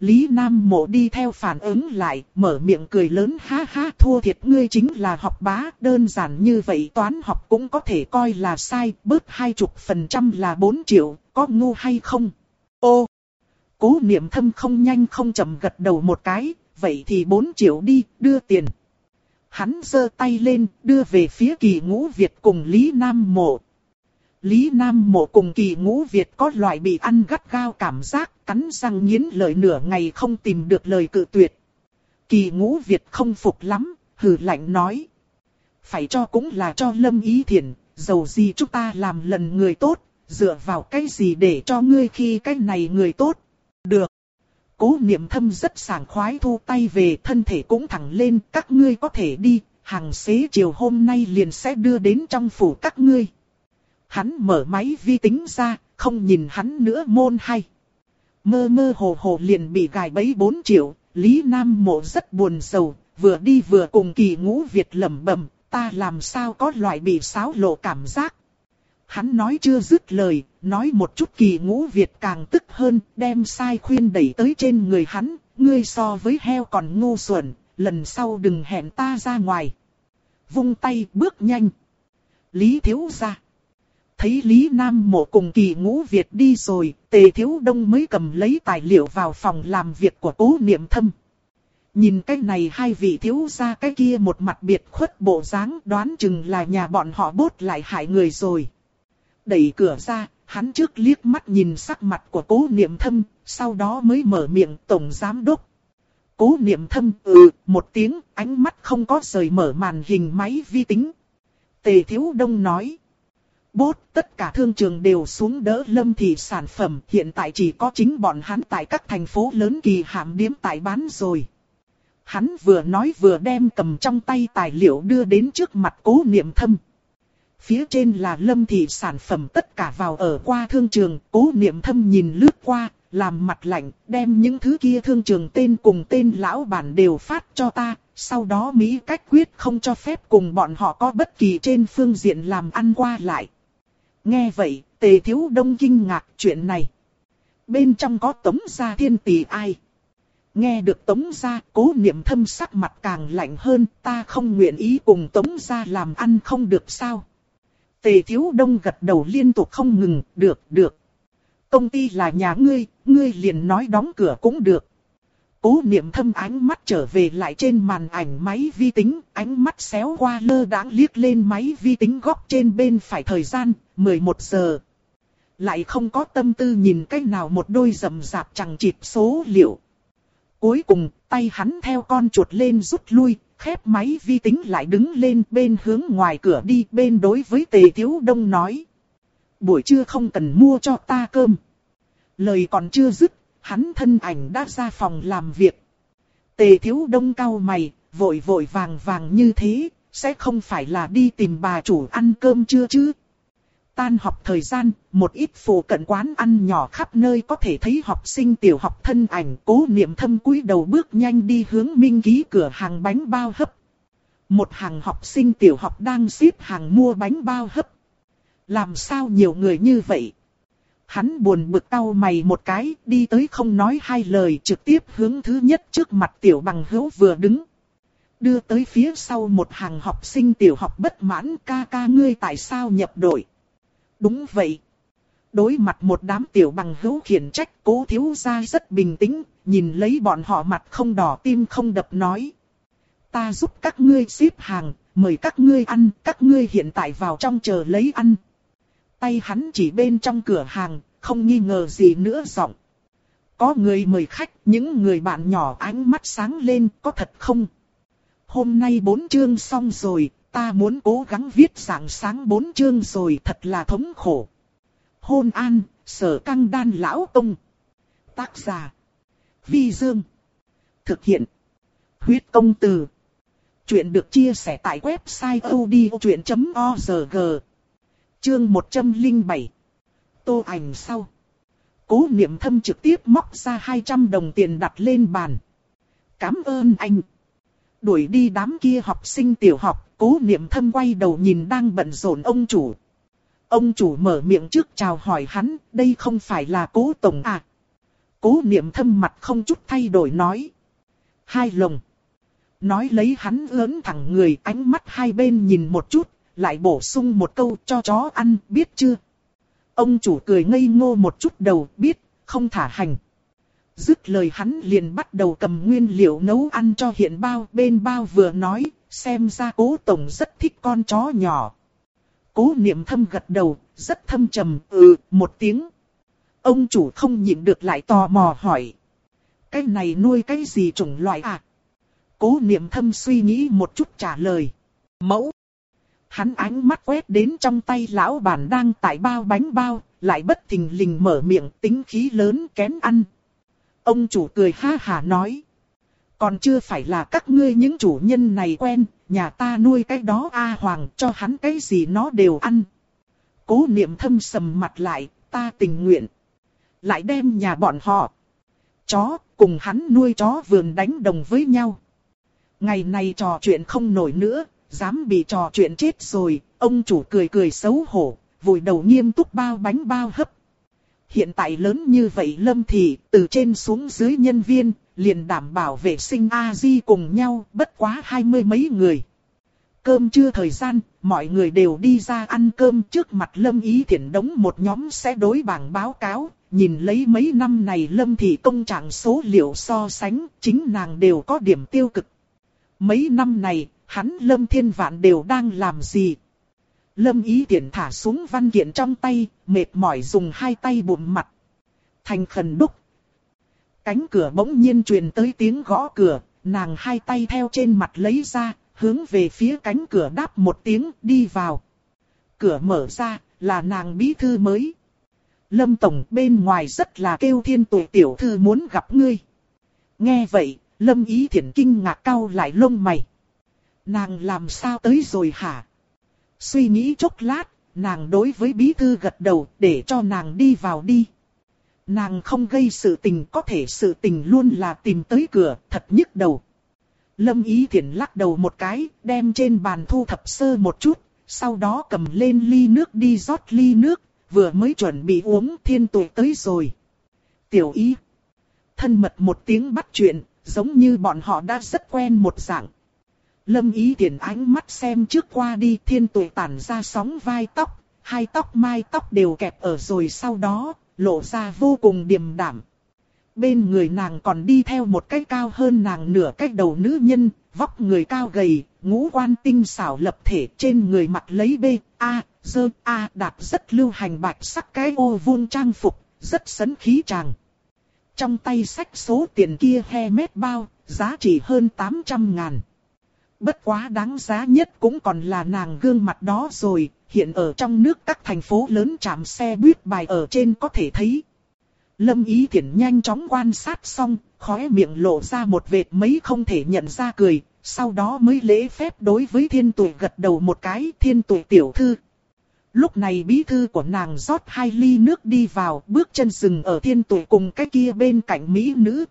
Lý Nam Mộ đi theo phản ứng lại, mở miệng cười lớn ha ha thua thiệt ngươi chính là học bá, đơn giản như vậy toán học cũng có thể coi là sai, bớt hai chục phần trăm là 4 triệu, có ngu hay không? Ô! Cố niệm thâm không nhanh không chậm gật đầu một cái, vậy thì 4 triệu đi, đưa tiền. Hắn giơ tay lên, đưa về phía kỳ ngũ Việt cùng Lý Nam Mộ. Lý Nam Mộ cùng kỳ ngũ Việt có loại bị ăn gắt gao cảm giác, cắn răng nghiến lợi nửa ngày không tìm được lời cự tuyệt. Kỳ ngũ Việt không phục lắm, hừ lạnh nói. Phải cho cũng là cho lâm ý thiền, dầu gì chúng ta làm lần người tốt, dựa vào cái gì để cho ngươi khi cái này người tốt. Được. Cố niệm thâm rất sảng khoái thu tay về thân thể cũng thẳng lên các ngươi có thể đi, hàng xế chiều hôm nay liền sẽ đưa đến trong phủ các ngươi. Hắn mở máy vi tính ra, không nhìn hắn nữa môn hay. Mơ mơ hồ hồ liền bị gài bẫy 4 triệu, Lý Nam Mộ rất buồn sầu, vừa đi vừa cùng kỳ ngũ Việt lẩm bẩm, ta làm sao có loại bị xáo lộ cảm giác. Hắn nói chưa dứt lời, nói một chút kỳ ngũ Việt càng tức hơn, đem sai khuyên đẩy tới trên người hắn, ngươi so với heo còn ngu xuẩn, lần sau đừng hẹn ta ra ngoài. Vung tay bước nhanh. Lý thiếu ra. Thấy Lý Nam mộ cùng kỳ ngũ Việt đi rồi, tề thiếu đông mới cầm lấy tài liệu vào phòng làm việc của cố niệm thâm. Nhìn cái này hai vị thiếu ra cái kia một mặt biệt khuất bộ dáng đoán chừng là nhà bọn họ bốt lại hại người rồi. Đẩy cửa ra, hắn trước liếc mắt nhìn sắc mặt của cố niệm thâm, sau đó mới mở miệng tổng giám đốc. Cố niệm thâm ừ một tiếng, ánh mắt không có rời mở màn hình máy vi tính. Tề Thiếu Đông nói. Bốt tất cả thương trường đều xuống đỡ lâm thị sản phẩm hiện tại chỉ có chính bọn hắn tại các thành phố lớn kỳ hạm điếm tại bán rồi. Hắn vừa nói vừa đem cầm trong tay tài liệu đưa đến trước mặt cố niệm thâm. Phía trên là lâm thị sản phẩm tất cả vào ở qua thương trường, cố niệm thâm nhìn lướt qua, làm mặt lạnh, đem những thứ kia thương trường tên cùng tên lão bản đều phát cho ta, sau đó Mỹ cách quyết không cho phép cùng bọn họ có bất kỳ trên phương diện làm ăn qua lại. Nghe vậy, tề thiếu đông kinh ngạc chuyện này. Bên trong có tống gia thiên tỷ ai? Nghe được tống gia, cố niệm thâm sắc mặt càng lạnh hơn, ta không nguyện ý cùng tống gia làm ăn không được sao? Tề thiếu đông gật đầu liên tục không ngừng, được, được. Công ty là nhà ngươi, ngươi liền nói đóng cửa cũng được. Cố niệm thâm ánh mắt trở về lại trên màn ảnh máy vi tính, ánh mắt xéo qua lơ đãng liếc lên máy vi tính góc trên bên phải thời gian, 11 giờ. Lại không có tâm tư nhìn cách nào một đôi rầm rạp chẳng chịp số liệu. Cuối cùng, tay hắn theo con chuột lên rút lui, khép máy vi tính lại đứng lên bên hướng ngoài cửa đi bên đối với tề thiếu đông nói. Buổi trưa không cần mua cho ta cơm. Lời còn chưa dứt, hắn thân ảnh đã ra phòng làm việc. Tề thiếu đông cao mày, vội vội vàng vàng như thế, sẽ không phải là đi tìm bà chủ ăn cơm chưa chứ? Tan học thời gian, một ít phụ cận quán ăn nhỏ khắp nơi có thể thấy học sinh tiểu học thân ảnh cố niệm thâm cúi đầu bước nhanh đi hướng minh ký cửa hàng bánh bao hấp. Một hàng học sinh tiểu học đang xếp hàng mua bánh bao hấp. Làm sao nhiều người như vậy? Hắn buồn bực cau mày một cái, đi tới không nói hai lời trực tiếp hướng thứ nhất trước mặt tiểu bằng hữu vừa đứng. Đưa tới phía sau một hàng học sinh tiểu học bất mãn ca ca ngươi tại sao nhập đội. Đúng vậy. Đối mặt một đám tiểu bằng hữu khiển trách cố thiếu gia rất bình tĩnh, nhìn lấy bọn họ mặt không đỏ tim không đập nói. Ta giúp các ngươi xếp hàng, mời các ngươi ăn, các ngươi hiện tại vào trong chờ lấy ăn. Tay hắn chỉ bên trong cửa hàng, không nghi ngờ gì nữa giọng. Có người mời khách, những người bạn nhỏ ánh mắt sáng lên, có thật không? Hôm nay bốn chương xong rồi, ta muốn cố gắng viết sáng sáng bốn chương rồi thật là thống khổ. Hôn an, sở căng đan lão tông. Tác giả. Vi Dương. Thực hiện. Huyết công từ. Chuyện được chia sẻ tại website odchuyện.org. Chương 107. Tô ảnh sau. Cố niệm thâm trực tiếp móc ra 200 đồng tiền đặt lên bàn. Cảm ơn anh. Đuổi đi đám kia học sinh tiểu học, cố niệm thâm quay đầu nhìn đang bận rộn ông chủ. Ông chủ mở miệng trước chào hỏi hắn, đây không phải là cố tổng à. Cố niệm thâm mặt không chút thay đổi nói. Hai lồng. Nói lấy hắn lớn thẳng người ánh mắt hai bên nhìn một chút, lại bổ sung một câu cho chó ăn biết chưa. Ông chủ cười ngây ngô một chút đầu biết, không thả hành. Dứt lời hắn liền bắt đầu cầm nguyên liệu nấu ăn cho hiện bao. Bên bao vừa nói, xem ra cố tổng rất thích con chó nhỏ. Cố niệm thâm gật đầu, rất thâm trầm, ừ, một tiếng. Ông chủ không nhịn được lại tò mò hỏi. Cái này nuôi cái gì chủng loại à? Cố niệm thâm suy nghĩ một chút trả lời. Mẫu. Hắn ánh mắt quét đến trong tay lão bản đang tải bao bánh bao, lại bất thình lình mở miệng tính khí lớn kén ăn. Ông chủ cười ha hà nói. Còn chưa phải là các ngươi những chủ nhân này quen, nhà ta nuôi cái đó A Hoàng cho hắn cái gì nó đều ăn. Cố niệm thâm sầm mặt lại, ta tình nguyện. Lại đem nhà bọn họ. Chó, cùng hắn nuôi chó vườn đánh đồng với nhau. Ngày này trò chuyện không nổi nữa, dám bị trò chuyện chết rồi, ông chủ cười cười xấu hổ, vùi đầu nghiêm túc bao bánh bao hấp. Hiện tại lớn như vậy Lâm Thị, từ trên xuống dưới nhân viên, liền đảm bảo vệ sinh A-di cùng nhau, bất quá hai mươi mấy người. Cơm trưa thời gian, mọi người đều đi ra ăn cơm trước mặt Lâm Ý Thiển đống một nhóm sẽ đối bảng báo cáo, nhìn lấy mấy năm này Lâm Thị công trạng số liệu so sánh, chính nàng đều có điểm tiêu cực. Mấy năm này, hắn Lâm Thiên Vạn đều đang làm gì? Lâm Ý Tiễn thả xuống văn kiện trong tay, mệt mỏi dùng hai tay bụm mặt. Thành khẩn đúc. Cánh cửa bỗng nhiên truyền tới tiếng gõ cửa, nàng hai tay theo trên mặt lấy ra, hướng về phía cánh cửa đáp một tiếng đi vào. Cửa mở ra, là nàng bí thư mới. Lâm Tổng bên ngoài rất là kêu thiên tuổi tiểu thư muốn gặp ngươi. Nghe vậy, Lâm Ý Thiển kinh ngạc cao lại lông mày. Nàng làm sao tới rồi hả? Suy nghĩ chốc lát, nàng đối với bí thư gật đầu để cho nàng đi vào đi. Nàng không gây sự tình có thể sự tình luôn là tìm tới cửa, thật nhức đầu. Lâm Ý Thiển lắc đầu một cái, đem trên bàn thu thập sơ một chút, sau đó cầm lên ly nước đi rót ly nước, vừa mới chuẩn bị uống thiên tuổi tới rồi. Tiểu ý. Thân mật một tiếng bắt chuyện, giống như bọn họ đã rất quen một dạng. Lâm ý Thiển ánh mắt xem trước qua đi thiên tuổi tản ra sóng vai tóc, hai tóc mai tóc đều kẹp ở rồi sau đó, lộ ra vô cùng điềm đạm. Bên người nàng còn đi theo một cái cao hơn nàng nửa cách đầu nữ nhân, vóc người cao gầy, ngũ quan tinh xảo lập thể trên người mặt lấy B, A, dơ, A đạt rất lưu hành bạch sắc cái ô vuông trang phục, rất sấn khí chàng. Trong tay sách số tiền kia he mét bao, giá trị hơn 800 ngàn. Bất quá đáng giá nhất cũng còn là nàng gương mặt đó rồi, hiện ở trong nước các thành phố lớn trạm xe buýt bài ở trên có thể thấy. Lâm Ý Thiển nhanh chóng quan sát xong, khóe miệng lộ ra một vệt mấy không thể nhận ra cười, sau đó mới lễ phép đối với thiên tuổi gật đầu một cái thiên tuổi tiểu thư. Lúc này bí thư của nàng rót hai ly nước đi vào, bước chân dừng ở thiên tuổi cùng cái kia bên cạnh mỹ nữ.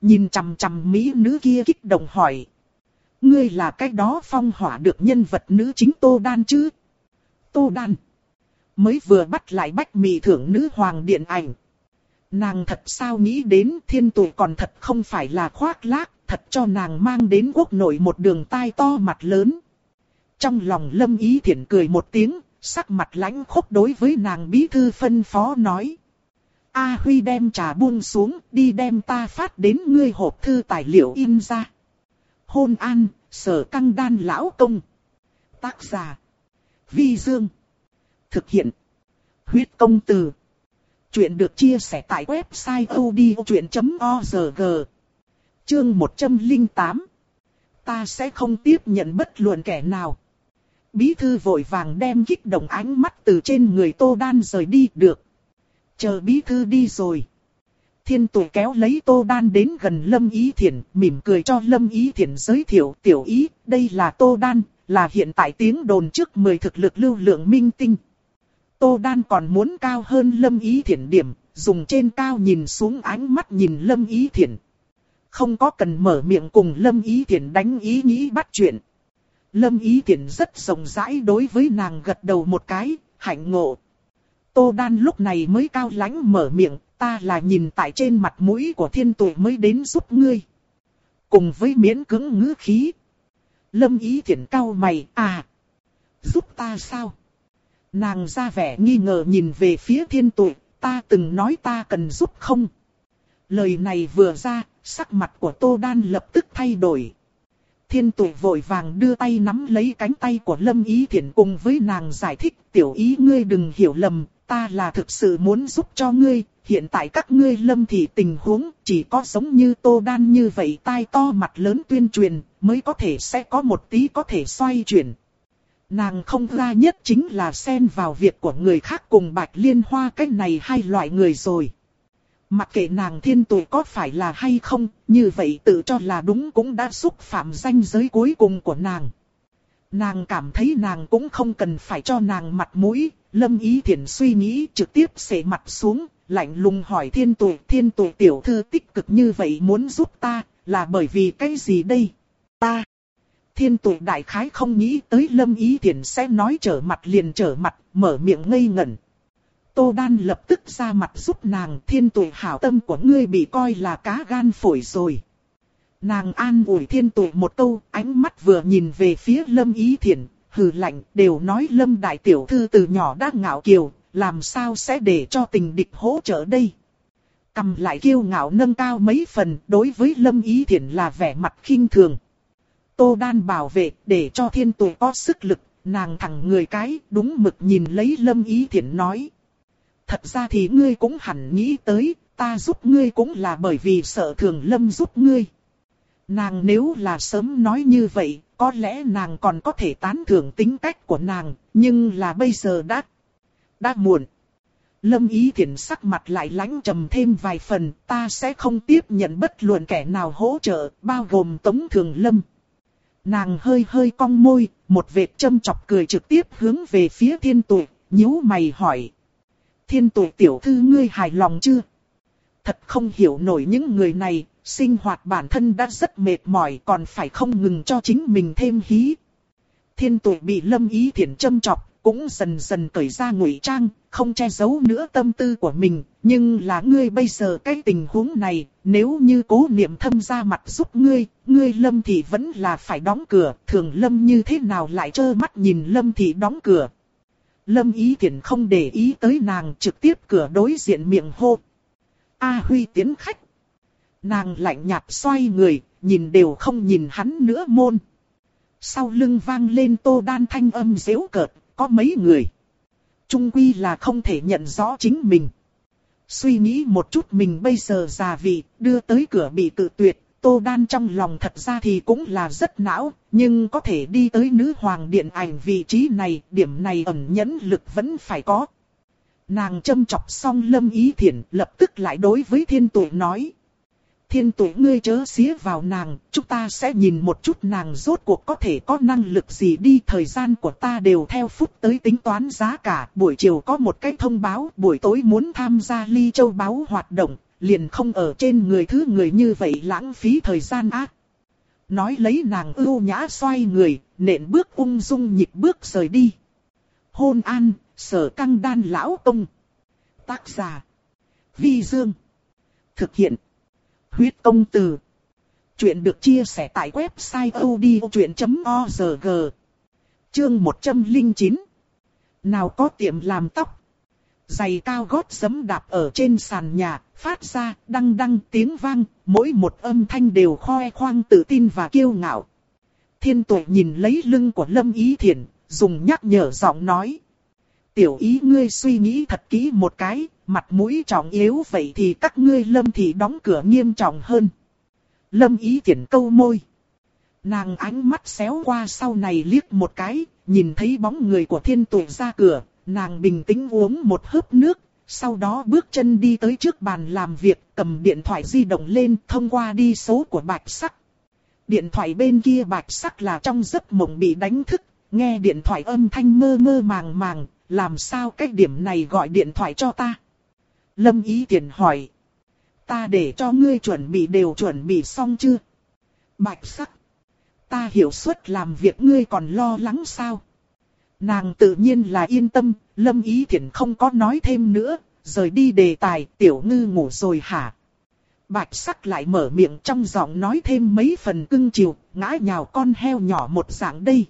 Nhìn chằm chằm mỹ nữ kia kích động hỏi. Ngươi là cái đó phong hỏa được nhân vật nữ chính Tô Đan chứ? Tô Đan. Mới vừa bắt lại bách mị thưởng nữ hoàng điện ảnh. Nàng thật sao nghĩ đến thiên tuổi còn thật không phải là khoác lác, thật cho nàng mang đến quốc nội một đường tai to mặt lớn. Trong lòng lâm ý thiện cười một tiếng, sắc mặt lãnh khốc đối với nàng bí thư phân phó nói. A Huy đem trà buông xuống, đi đem ta phát đến ngươi hộp thư tài liệu in ra. Hôn an, sở căng đan lão công. Tác giả. Vi Dương. Thực hiện. Huyết công từ. Chuyện được chia sẻ tại website odchuyện.org. Chương 108. Ta sẽ không tiếp nhận bất luận kẻ nào. Bí thư vội vàng đem kích động ánh mắt từ trên người Tô Đan rời đi được. Chờ bí thư đi rồi. Thiên tuổi kéo lấy Tô Đan đến gần Lâm Ý Thiển, mỉm cười cho Lâm Ý Thiển giới thiệu tiểu ý, đây là Tô Đan, là hiện tại tiếng đồn trước 10 thực lực lưu lượng minh tinh. Tô Đan còn muốn cao hơn Lâm Ý Thiển điểm, dùng trên cao nhìn xuống ánh mắt nhìn Lâm Ý Thiển. Không có cần mở miệng cùng Lâm Ý Thiển đánh ý nghĩ bắt chuyện. Lâm Ý Thiển rất rộng rãi đối với nàng gật đầu một cái, hạnh ngộ. Tô Đan lúc này mới cao lãnh mở miệng, ta là nhìn tại trên mặt mũi của thiên tuệ mới đến giúp ngươi. Cùng với miễn cứng ngữ khí. Lâm Ý Thiển cao mày, à, giúp ta sao? Nàng ra vẻ nghi ngờ nhìn về phía thiên tuệ, ta từng nói ta cần giúp không? Lời này vừa ra, sắc mặt của Tô Đan lập tức thay đổi. Thiên tuệ vội vàng đưa tay nắm lấy cánh tay của Lâm Ý Thiển cùng với nàng giải thích tiểu ý ngươi đừng hiểu lầm, ta là thực sự muốn giúp cho ngươi, hiện tại các ngươi lâm thị tình huống chỉ có giống như Tô Đan như vậy tai to mặt lớn tuyên truyền mới có thể sẽ có một tí có thể xoay chuyển. Nàng không ra nhất chính là xen vào việc của người khác cùng Bạch Liên Hoa cách này hai loại người rồi. Mặc kệ nàng thiên tuổi có phải là hay không, như vậy tự cho là đúng cũng đã xúc phạm danh giới cuối cùng của nàng. Nàng cảm thấy nàng cũng không cần phải cho nàng mặt mũi, lâm ý Thiển suy nghĩ trực tiếp xệ mặt xuống, lạnh lùng hỏi thiên tuổi, thiên tuổi tiểu thư tích cực như vậy muốn giúp ta, là bởi vì cái gì đây? Ta! Thiên tuổi đại khái không nghĩ tới lâm ý Thiển sẽ nói trở mặt liền trở mặt, mở miệng ngây ngẩn. Tô Đan lập tức ra mặt giúp nàng thiên tuổi hảo tâm của ngươi bị coi là cá gan phổi rồi. Nàng an ủi thiên tuổi một câu, ánh mắt vừa nhìn về phía lâm ý Thiển, hừ lạnh, đều nói lâm đại tiểu thư từ nhỏ đã ngạo kiều, làm sao sẽ để cho tình địch hỗ trợ đây. Cầm lại kiêu ngạo nâng cao mấy phần, đối với lâm ý thiển là vẻ mặt khinh thường. Tô đan bảo vệ, để cho thiên tuổi có sức lực, nàng thẳng người cái, đúng mực nhìn lấy lâm ý thiển nói. Thật ra thì ngươi cũng hẳn nghĩ tới, ta giúp ngươi cũng là bởi vì sợ thường lâm giúp ngươi. Nàng nếu là sớm nói như vậy, có lẽ nàng còn có thể tán thưởng tính cách của nàng, nhưng là bây giờ đã, đã muộn. Lâm ý Thiển sắc mặt lại lãnh trầm thêm vài phần, ta sẽ không tiếp nhận bất luận kẻ nào hỗ trợ, bao gồm Tống Thường Lâm. Nàng hơi hơi cong môi, một vệt châm chọc cười trực tiếp hướng về phía thiên tuệ, nhíu mày hỏi. Thiên tuệ tiểu thư ngươi hài lòng chưa? Thật không hiểu nổi những người này, sinh hoạt bản thân đã rất mệt mỏi còn phải không ngừng cho chính mình thêm hí. Thiên tuệ bị lâm ý thiện châm chọc, cũng dần dần cởi ra ngụy trang, không che giấu nữa tâm tư của mình. Nhưng là ngươi bây giờ cái tình huống này, nếu như cố niệm thâm ra mặt giúp ngươi, ngươi lâm thì vẫn là phải đóng cửa. Thường lâm như thế nào lại trơ mắt nhìn lâm thì đóng cửa. Lâm ý thiện không để ý tới nàng trực tiếp cửa đối diện miệng hô. A Huy tiến khách. Nàng lạnh nhạt xoay người, nhìn đều không nhìn hắn nữa môn. Sau lưng vang lên tô đan thanh âm dễu cợt, có mấy người. Trung quy là không thể nhận rõ chính mình. Suy nghĩ một chút mình bây giờ già vị, đưa tới cửa bị tự tuyệt, Tô Đan trong lòng thật ra thì cũng là rất não, nhưng có thể đi tới nữ hoàng điện ảnh vị trí này, điểm này ẩn nhẫn lực vẫn phải có. Nàng châm chọc xong lâm ý thiện, lập tức lại đối với thiên tuệ nói thiên tuổi ngươi chớ xía vào nàng, chúng ta sẽ nhìn một chút nàng rốt cuộc có thể có năng lực gì đi. Thời gian của ta đều theo phút tới tính toán giá cả, buổi chiều có một cái thông báo, buổi tối muốn tham gia ly châu báo hoạt động, liền không ở trên người thứ người như vậy lãng phí thời gian ác. Nói lấy nàng ưu nhã xoay người, nện bước ung dung nhịp bước rời đi. Hôn an, sở căng đan lão tông. Tác giả. Vi Dương. Thực hiện huyết công từ. Chuyện được chia sẻ tại website odchuyện.org. Chương 109. Nào có tiệm làm tóc. Giày cao gót giấm đạp ở trên sàn nhà, phát ra đăng đăng tiếng vang, mỗi một âm thanh đều khoe khoang tự tin và kiêu ngạo. Thiên tuệ nhìn lấy lưng của Lâm Ý Thiển, dùng nhắc nhở giọng nói. Tiểu ý ngươi suy nghĩ thật kỹ một cái, mặt mũi trọng yếu vậy thì các ngươi lâm thì đóng cửa nghiêm trọng hơn. Lâm ý tiện câu môi. Nàng ánh mắt xéo qua sau này liếc một cái, nhìn thấy bóng người của thiên tuệ ra cửa, nàng bình tĩnh uống một hớp nước, sau đó bước chân đi tới trước bàn làm việc, cầm điện thoại di động lên thông qua đi số của bạch sắc. Điện thoại bên kia bạch sắc là trong giấc mộng bị đánh thức, nghe điện thoại âm thanh mơ mơ màng màng, làm sao cách điểm này gọi điện thoại cho ta. Lâm Ý Tiện hỏi. Ta để cho ngươi chuẩn bị đều chuẩn bị xong chưa? Bạch sắc. Ta hiểu suất làm việc ngươi còn lo lắng sao? Nàng tự nhiên là yên tâm, Lâm Ý Thiển không có nói thêm nữa, rời đi đề tài, tiểu ngư ngủ rồi hả? Bạch sắc lại mở miệng trong giọng nói thêm mấy phần cưng chiều, ngã nhào con heo nhỏ một dạng đây.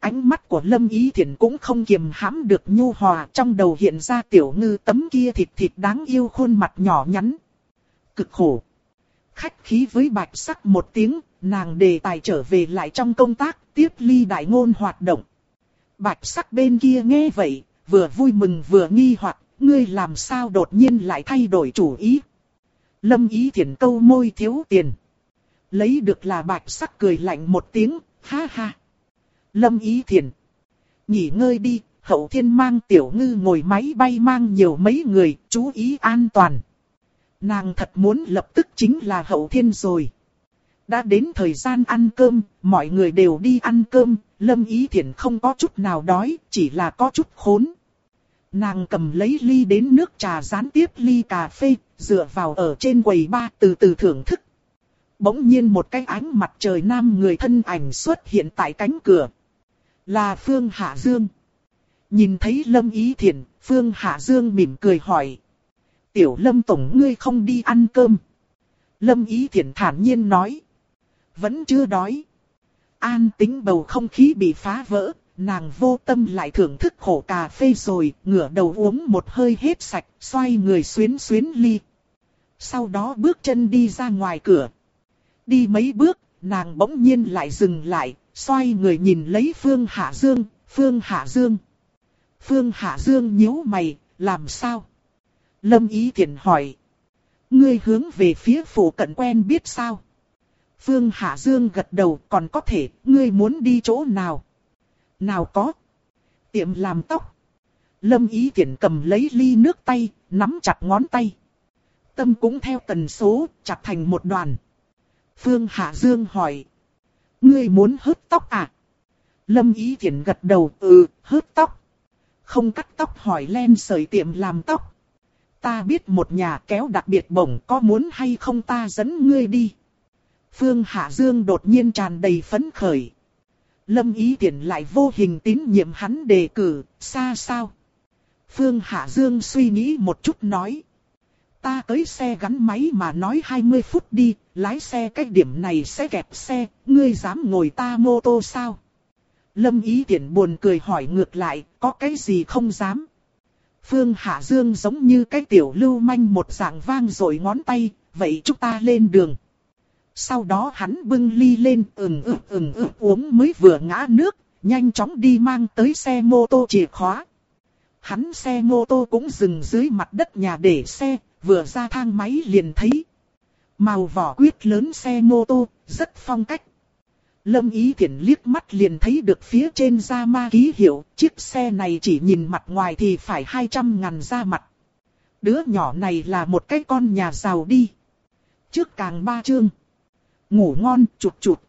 Ánh mắt của Lâm Ý Thiển cũng không kiềm hãm được nhu hòa trong đầu hiện ra tiểu ngư tấm kia thịt thịt đáng yêu khuôn mặt nhỏ nhắn. Cực khổ. Khách khí với bạch sắc một tiếng, nàng đề tài trở về lại trong công tác, tiếp ly đại ngôn hoạt động. Bạch sắc bên kia nghe vậy, vừa vui mừng vừa nghi hoặc, ngươi làm sao đột nhiên lại thay đổi chủ ý. Lâm ý thiển câu môi thiếu tiền. Lấy được là bạch sắc cười lạnh một tiếng, ha ha. Lâm Ý Thiền. Nghỉ ngơi đi, hậu thiên mang tiểu ngư ngồi máy bay mang nhiều mấy người, chú ý an toàn. Nàng thật muốn lập tức chính là hậu thiên rồi. Đã đến thời gian ăn cơm, mọi người đều đi ăn cơm, Lâm Ý Thiển không có chút nào đói, chỉ là có chút khốn. Nàng cầm lấy ly đến nước trà gián tiếp ly cà phê, dựa vào ở trên quầy ba từ từ thưởng thức. Bỗng nhiên một cái ánh mặt trời nam người thân ảnh xuất hiện tại cánh cửa. Là Phương Hạ Dương. Nhìn thấy Lâm Ý Thiển, Phương Hạ Dương mỉm cười hỏi. Tiểu Lâm Tổng ngươi không đi ăn cơm. Lâm Ý Thiển thản nhiên nói. Vẫn chưa đói. An tính bầu không khí bị phá vỡ, nàng vô tâm lại thưởng thức khổ cà phê rồi, ngửa đầu uống một hơi hết sạch, xoay người xuyến xuyến ly. Sau đó bước chân đi ra ngoài cửa. Đi mấy bước, nàng bỗng nhiên lại dừng lại, xoay người nhìn lấy Phương Hạ Dương, Phương Hạ Dương. Phương Hạ Dương nhíu mày, làm sao? Lâm Ý Thiển hỏi. Ngươi hướng về phía phủ cận quen biết sao? Phương Hạ Dương gật đầu còn có thể, ngươi muốn đi chỗ nào? Nào có. Tiệm làm tóc. Lâm Ý Thiển cầm lấy ly nước tay, nắm chặt ngón tay. Tâm cũng theo tần số, chặt thành một đoàn. Phương Hạ Dương hỏi. Ngươi muốn hớt tóc à? Lâm Ý Thiển gật đầu, ừ, hớt tóc. Không cắt tóc hỏi len sợi tiệm làm tóc. Ta biết một nhà kéo đặc biệt bổng có muốn hay không ta dẫn ngươi đi. Phương Hạ Dương đột nhiên tràn đầy phấn khởi. Lâm Ý Tiễn lại vô hình tín nhiệm hắn đề cử, xa sao? Phương Hạ Dương suy nghĩ một chút nói. Ta tới xe gắn máy mà nói 20 phút đi, lái xe cái điểm này sẽ kẹp xe, ngươi dám ngồi ta mô tô sao? Lâm Ý Tiễn buồn cười hỏi ngược lại, có cái gì không dám? Phương Hạ Dương giống như cái tiểu lưu manh một dạng vang rồi ngón tay, vậy chúng ta lên đường. Sau đó hắn bưng ly lên ừng ực ừng ực uống mới vừa ngã nước, nhanh chóng đi mang tới xe mô tô chìa khóa. Hắn xe mô tô cũng dừng dưới mặt đất nhà để xe, vừa ra thang máy liền thấy. Màu vỏ quyết lớn xe mô tô, rất phong cách. Lâm Ý Thiển liếc mắt liền thấy được phía trên da ma ký hiệu, chiếc xe này chỉ nhìn mặt ngoài thì phải 200 ngàn ra mặt. Đứa nhỏ này là một cái con nhà giàu đi. Trước càng ba chương. Ngủ ngon, chụt chụt,